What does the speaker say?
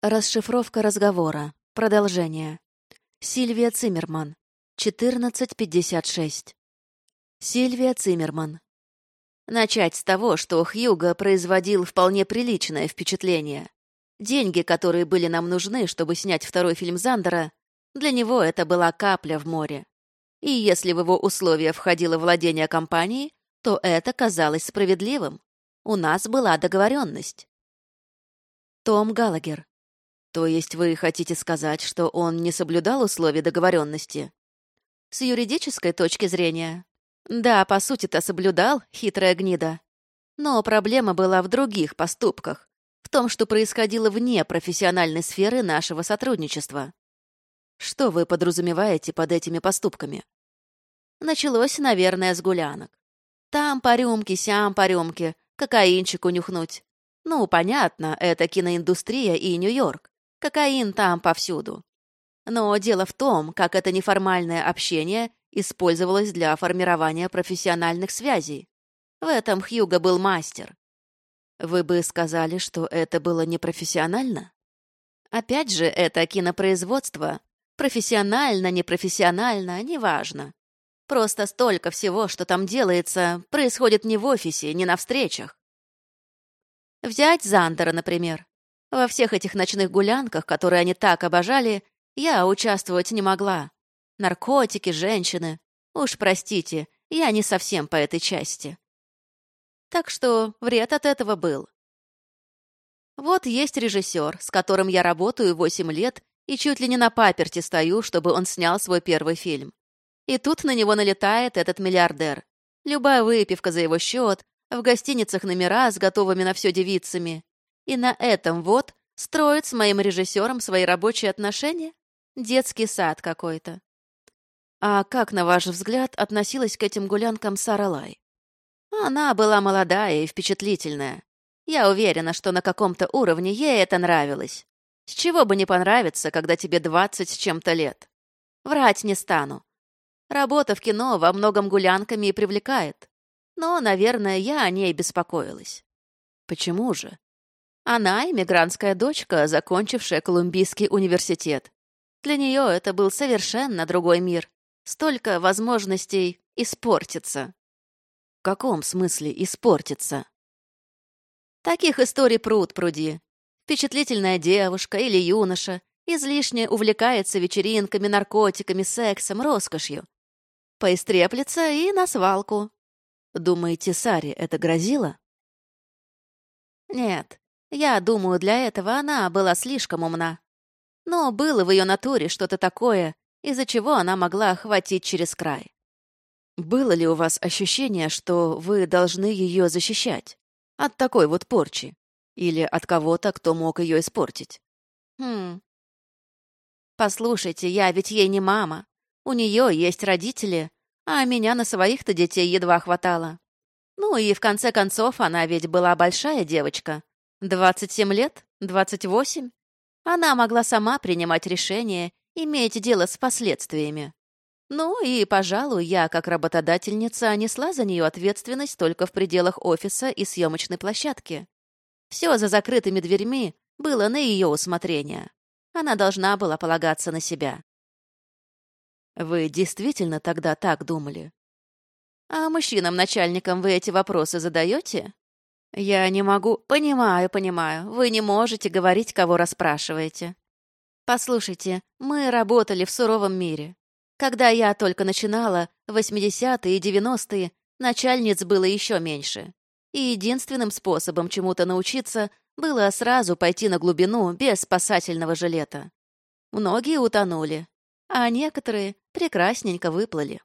Расшифровка разговора. Продолжение. Сильвия Циммерман. 1456. Сильвия Циммерман. Начать с того, что Хьюго производил вполне приличное впечатление. Деньги, которые были нам нужны, чтобы снять второй фильм Зандера, для него это была капля в море. И если в его условия входило владение компанией, то это казалось справедливым. У нас была договоренность. Том Галагер. То есть вы хотите сказать, что он не соблюдал условия договоренности? С юридической точки зрения. Да, по сути-то соблюдал, хитрая гнида. Но проблема была в других поступках, в том, что происходило вне профессиональной сферы нашего сотрудничества. Что вы подразумеваете под этими поступками? Началось, наверное, с гулянок. Там по рюмке, сям по рюмке, кокаинчик унюхнуть. Ну, понятно, это киноиндустрия и Нью-Йорк. Кокаин там повсюду. Но дело в том, как это неформальное общение использовалось для формирования профессиональных связей. В этом Хьюго был мастер. Вы бы сказали, что это было непрофессионально? Опять же, это кинопроизводство. Профессионально, непрофессионально, неважно. Просто столько всего, что там делается, происходит не в офисе, не на встречах. Взять Зандера, например. Во всех этих ночных гулянках, которые они так обожали, я участвовать не могла. Наркотики, женщины. Уж простите, я не совсем по этой части. Так что вред от этого был. Вот есть режиссер, с которым я работаю 8 лет и чуть ли не на паперте стою, чтобы он снял свой первый фильм. И тут на него налетает этот миллиардер. Любая выпивка за его счет, в гостиницах номера с готовыми на все девицами. И на этом вот строит с моим режиссером свои рабочие отношения? Детский сад какой-то. А как, на ваш взгляд, относилась к этим гулянкам Сара Лай? Она была молодая и впечатлительная. Я уверена, что на каком-то уровне ей это нравилось. С чего бы не понравиться, когда тебе двадцать с чем-то лет? Врать не стану. Работа в кино во многом гулянками и привлекает. Но, наверное, я о ней беспокоилась. Почему же? Она иммигрантская дочка, закончившая Колумбийский университет. Для нее это был совершенно другой мир. Столько возможностей испортиться. В каком смысле испортиться? Таких историй пруд пруди. Впечатлительная девушка или юноша излишне увлекается вечеринками, наркотиками, сексом, роскошью. Поистреплется и на свалку. Думаете, Саре это грозило? Нет, я думаю, для этого она была слишком умна. Но было в ее натуре что-то такое, из-за чего она могла охватить через край. Было ли у вас ощущение, что вы должны ее защищать? От такой вот порчи? Или от кого-то, кто мог ее испортить? Хм. Послушайте, я ведь ей не мама. У нее есть родители, а меня на своих-то детей едва хватало. Ну и в конце концов, она ведь была большая девочка. 27 лет? 28? Она могла сама принимать решения, иметь дело с последствиями. Ну и, пожалуй, я, как работодательница, несла за нее ответственность только в пределах офиса и съемочной площадки. Все за закрытыми дверьми было на ее усмотрение. Она должна была полагаться на себя. Вы действительно тогда так думали? А мужчинам-начальникам вы эти вопросы задаете? «Я не могу...» «Понимаю, понимаю. Вы не можете говорить, кого расспрашиваете. Послушайте, мы работали в суровом мире. Когда я только начинала, в 80-е и 90-е, начальниц было еще меньше. И единственным способом чему-то научиться было сразу пойти на глубину без спасательного жилета. Многие утонули, а некоторые прекрасненько выплыли.